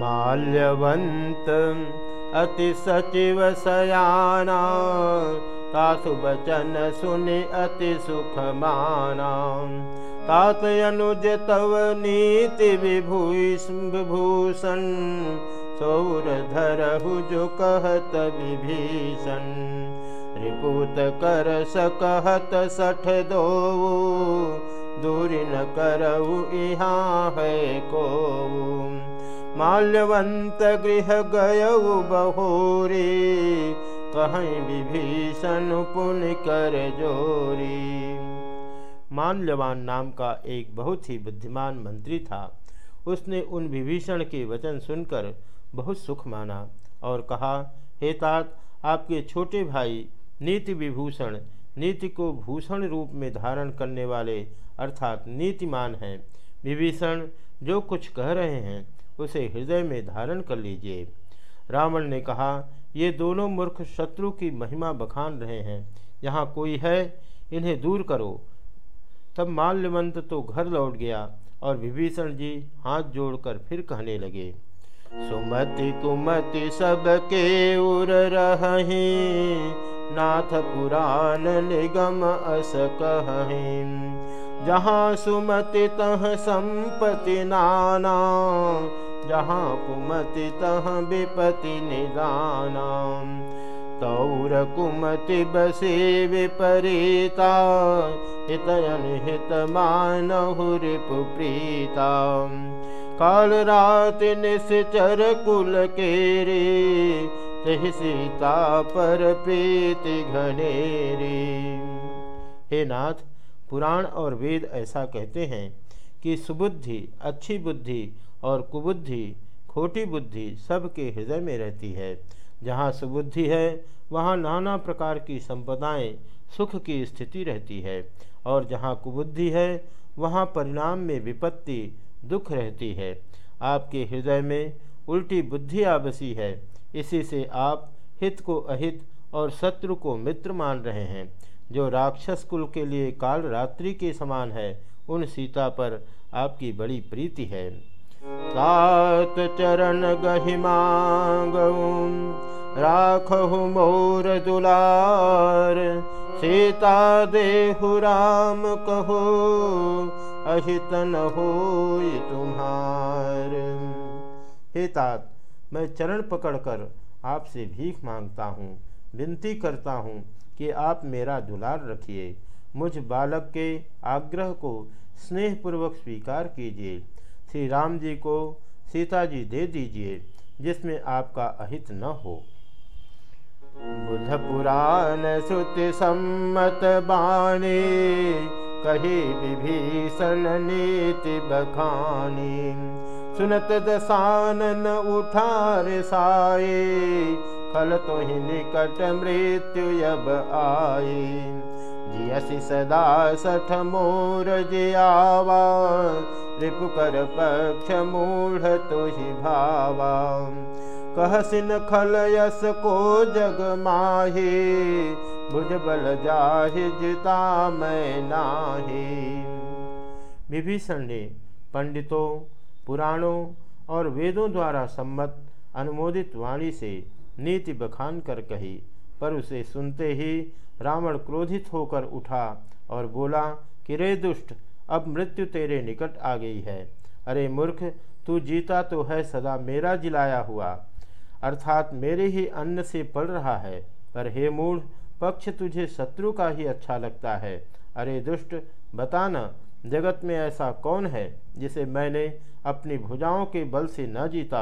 माल्यवंत अति सचिव सयाना तासु बचन सुनि अति सुख माना तात अनुज तव नीति विभूषण सौर धरहु जो कहत विभीषण रिपुत कर सकहत सठ दो दूरी न करऊ यहाँ है को माल्यवंत गृह गय बहोरी, कहीं विभीषण पुन कर जोरी। माल्यवान नाम का एक बहुत ही बुद्धिमान मंत्री था। उसने उन विभीषण के वचन सुनकर बहुत सुख माना और कहा, हे तात, आपके छोटे भाई नीति विभूषण, नीति को भूषण रूप में धारण करने वाले अर्थात नीतिमान हैं। विभीषण, जो कुछ कह रहे हैं उसे हृदय में धारण कर लीजिए। रावण ने कहा, ये दोनों मूर्ख शत्रु की महिमा बखान रहे हैं। यहाँ कोई है, इन्हें दूर करो। तब माल्यवंत तो घर लौट गया और विभीषण जी हाथ जोड़कर फिर कहने लगे, सुमति कुमति सबके उर नाथ पुराण निगम अस कहीं। जहाँ सुमति तह संपति नाना जहाँ कुमति तह विपति निदाना। तौर कुमति बसे विपरीता हितयन हित मानहु रिपु प्रीता। काल रात निश्चर कुल के रे तह सीता पर प्रीति घनेरी। हे नाथ, पुराण और वेद ऐसा कहते हैं कि सुबुद्धि, अच्छी बुद्धि और कुबुद्धि, खोटी बुद्धि सबके हृदय में रहती है। जहाँ सुबुद्धि है, वहाँ नाना प्रकार की संपदाएँ, सुख की स्थिति रहती है। और जहाँ कुबुद्धि है, वहाँ परिणाम में विपत्ति, दुख रहती है। आपके हृदय में उल्टी बुद्धि आबसी है। इसी से आप हित को अहित और शत्रु को मित्र मान रहे हैं। जो राक्षस कुल के लिए काल रात्रि के समान है, उन सीता पर आपकी बड़ी प्रीति है। सात चरण गहिमांग राखहु मोर दुलार। सीता देहु राम कहो, अहित न हो तुम्हार। हे तात, मैं चरण पकड़कर आपसे भीख माँगता हूँ, विनती करता हूँ कि आप मेरा दुलार रखिए। मुझ बालक के आग्रह को स्नेहपूर्वक स्वीकार कीजिए। श्री राम जी को सीता जी दे दीजिए, जिसमें आपका अहित न हो। बुध पुराण श्रुति सम्मत बाणी, कही विभीषण नीति बखानी। सुनत दसानन उठार साए खल तो ही निकट मृत्यु अब आए जियसी सदा सठ मोर जियावा रिपुकर पक्ष मूढ़ तो भावा कहसिन खल यस को जग माही बुझ बल जाहि जिता मैं नाही। विभीषण ने पंडितों, पुराणों और वेदों द्वारा सम्मत अनुमोदित वाणी से नीति बखान कर कही, पर उसे सुनते ही रावण क्रोधित होकर उठा और बोला कि रे दुष्ट अब मृत्यु तेरे निकट आ गई है। अरे मूर्ख, तू जीता तो है सदा मेरा जिलाया हुआ। अर्थात मेरे ही अन्न से पड़ रहा है। पर हे मूढ़, पक्ष तुझे शत्रु का ही अच्छा लगता है। अरे दुष्ट, बताना, जगत में ऐसा कौन है जिसे मैंने अपनी भुजाओं के बल से न जीता